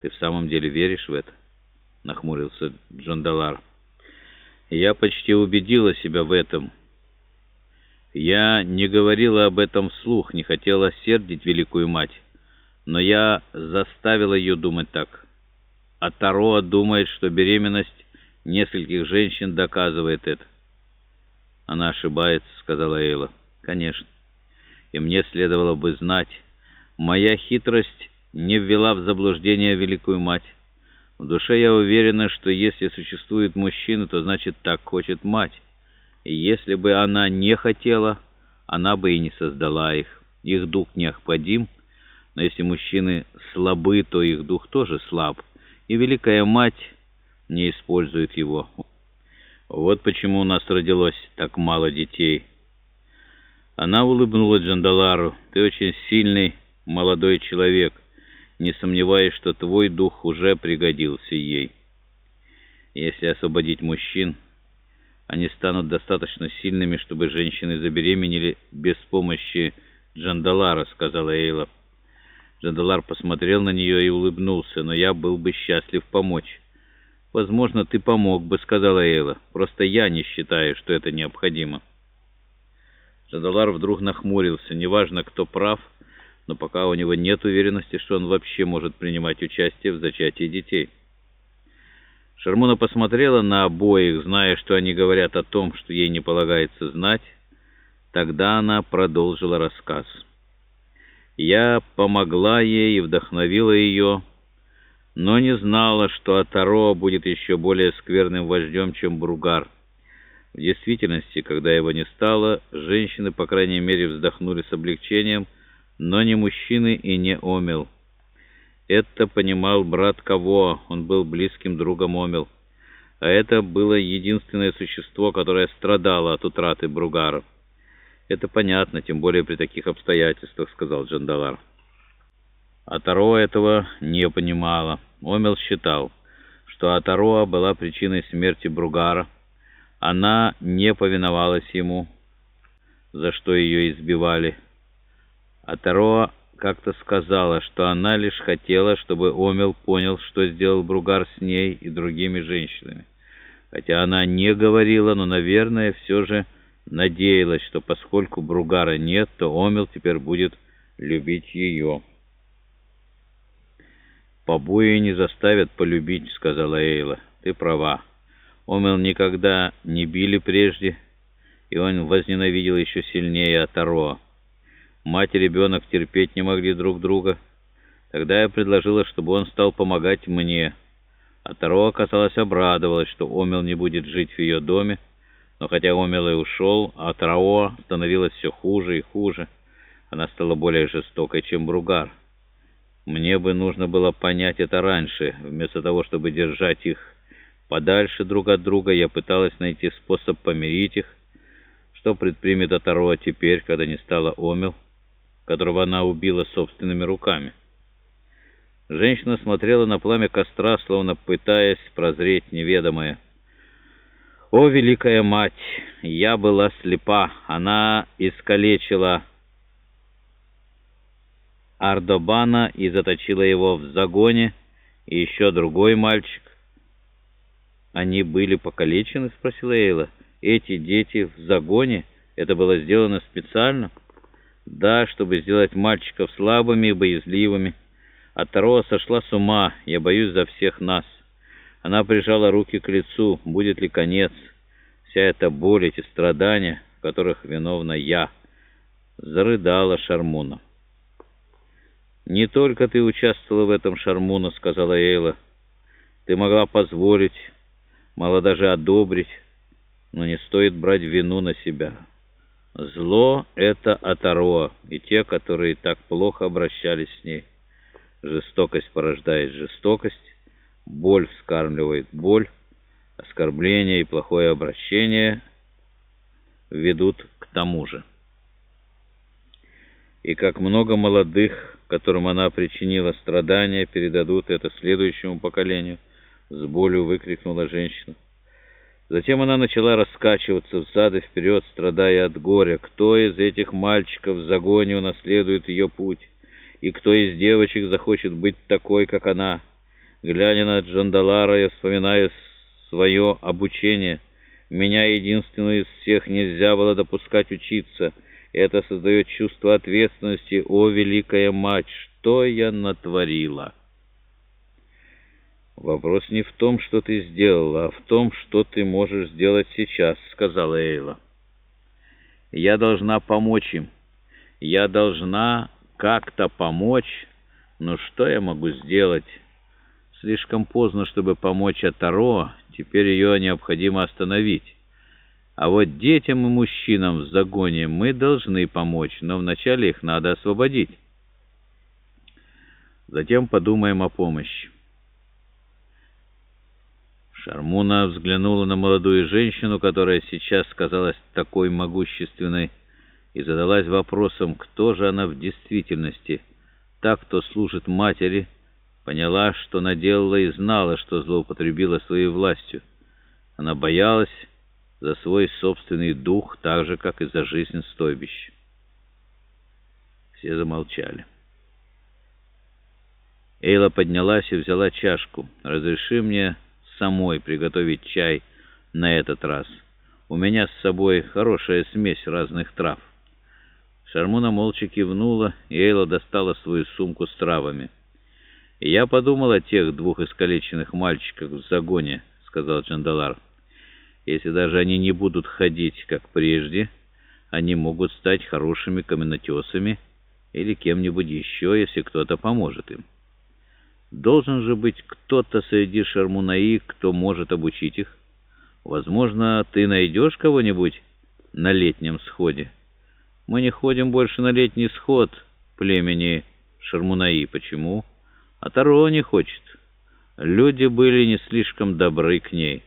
«Ты в самом деле веришь в это?» — нахмурился Джандалар. «Я почти убедила себя в этом. Я не говорила об этом вслух, не хотела сердить великую мать, но я заставила ее думать так. А Таро думает, что беременность нескольких женщин доказывает это». «Она ошибается», — сказала Эйла. «Конечно. И мне следовало бы знать. Моя хитрость...» не ввела в заблуждение великую мать. В душе я уверена, что если существует мужчина, то значит так хочет мать. И если бы она не хотела, она бы и не создала их. Их дух необходим, но если мужчины слабы, то их дух тоже слаб. И великая мать не использует его. Вот почему у нас родилось так мало детей. Она улыбнулась Джандалару. «Ты очень сильный молодой человек» не сомневаясь, что твой дух уже пригодился ей. Если освободить мужчин, они станут достаточно сильными, чтобы женщины забеременели без помощи Джандалара, сказала Эйла. Джандалар посмотрел на нее и улыбнулся, но я был бы счастлив помочь. «Возможно, ты помог бы», — сказала Эйла. «Просто я не считаю, что это необходимо». Джандалар вдруг нахмурился. «Неважно, кто прав», — но пока у него нет уверенности, что он вообще может принимать участие в зачатии детей. Шармона посмотрела на обоих, зная, что они говорят о том, что ей не полагается знать. Тогда она продолжила рассказ. «Я помогла ей и вдохновила ее, но не знала, что Атаро будет еще более скверным вождем, чем Бругар. В действительности, когда его не стало, женщины, по крайней мере, вздохнули с облегчением – но не мужчины и не Омел. Это понимал брат Кого, он был близким другом Омел. А это было единственное существо, которое страдало от утраты Бругара. «Это понятно, тем более при таких обстоятельствах», — сказал Джандалар. Атаро этого не понимала. Омел считал, что Атароа была причиной смерти Бругара. Она не повиновалась ему, за что ее избивали. А Тароа как-то сказала, что она лишь хотела, чтобы Омел понял, что сделал Бругар с ней и другими женщинами. Хотя она не говорила, но, наверное, все же надеялась, что поскольку Бругара нет, то Омел теперь будет любить ее. «Побои не заставят полюбить», — сказала Эйла. «Ты права. Омел никогда не били прежде, и он возненавидел еще сильнее Атароа. Мать и ребенок терпеть не могли друг друга. Тогда я предложила, чтобы он стал помогать мне. А Таро, оказалось, обрадовалась, что Омел не будет жить в ее доме. Но хотя Омел и ушел, а Таро становилось все хуже и хуже. Она стала более жестокой, чем Бругар. Мне бы нужно было понять это раньше. Вместо того, чтобы держать их подальше друг от друга, я пыталась найти способ помирить их. Что предпримет Атароа теперь, когда не стало Омел? Которого она убила собственными руками. Женщина смотрела на пламя костра, словно пытаясь прозреть неведомое. «О, Великая Мать! Я была слепа! Она искалечила Ардобана и заточила его в загоне, и еще другой мальчик. «Они были покалечены?» — спросила Эйла. «Эти дети в загоне? Это было сделано специально?» Да, чтобы сделать мальчиков слабыми и боязливыми. От Тароа сошла с ума, я боюсь за всех нас. Она прижала руки к лицу, будет ли конец. Вся эта боль, эти страдания, в которых виновна я. Зарыдала Шармуна. «Не только ты участвовала в этом, Шармуна», — сказала Эйла. «Ты могла позволить, мало даже одобрить, но не стоит брать вину на себя». Зло — это Атароа и те, которые так плохо обращались с ней. Жестокость порождает жестокость, боль вскармливает боль, оскорбление и плохое обращение ведут к тому же. И как много молодых, которым она причинила страдания, передадут это следующему поколению, с болью выкрикнула женщина. Затем она начала раскачиваться взад и вперед, страдая от горя. Кто из этих мальчиков в загоне унаследует ее путь? И кто из девочек захочет быть такой, как она? Глядя на Джандалара, я вспоминаю свое обучение. Меня единственную из всех нельзя было допускать учиться. Это создает чувство ответственности. О, великая мать, что я натворила!» «Вопрос не в том, что ты сделала, а в том, что ты можешь сделать сейчас», — сказала Эйла. «Я должна помочь им. Я должна как-то помочь. Но что я могу сделать? Слишком поздно, чтобы помочь Атаро. Теперь ее необходимо остановить. А вот детям и мужчинам в загоне мы должны помочь, но вначале их надо освободить. Затем подумаем о помощи». Шармуна взглянула на молодую женщину, которая сейчас казалась такой могущественной, и задалась вопросом, кто же она в действительности. Так, кто служит матери, поняла, что наделала и знала, что злоупотребила своей властью. Она боялась за свой собственный дух, так же, как и за жизнь стойбища. Все замолчали. Эйла поднялась и взяла чашку. «Разреши мне...» самой приготовить чай на этот раз. У меня с собой хорошая смесь разных трав». Шармуна молча кивнула, и Эйла достала свою сумку с травами. «Я подумал о тех двух искалеченных мальчиках в загоне», — сказал Джандалар. «Если даже они не будут ходить, как прежде, они могут стать хорошими каменотесами или кем-нибудь еще, если кто-то поможет им». Должен же быть кто-то среди шармунаи, кто может обучить их. Возможно, ты найдешь кого-нибудь на летнем сходе. Мы не ходим больше на летний сход племени шармунаи. Почему? А Таро не хочет. Люди были не слишком добры к ней.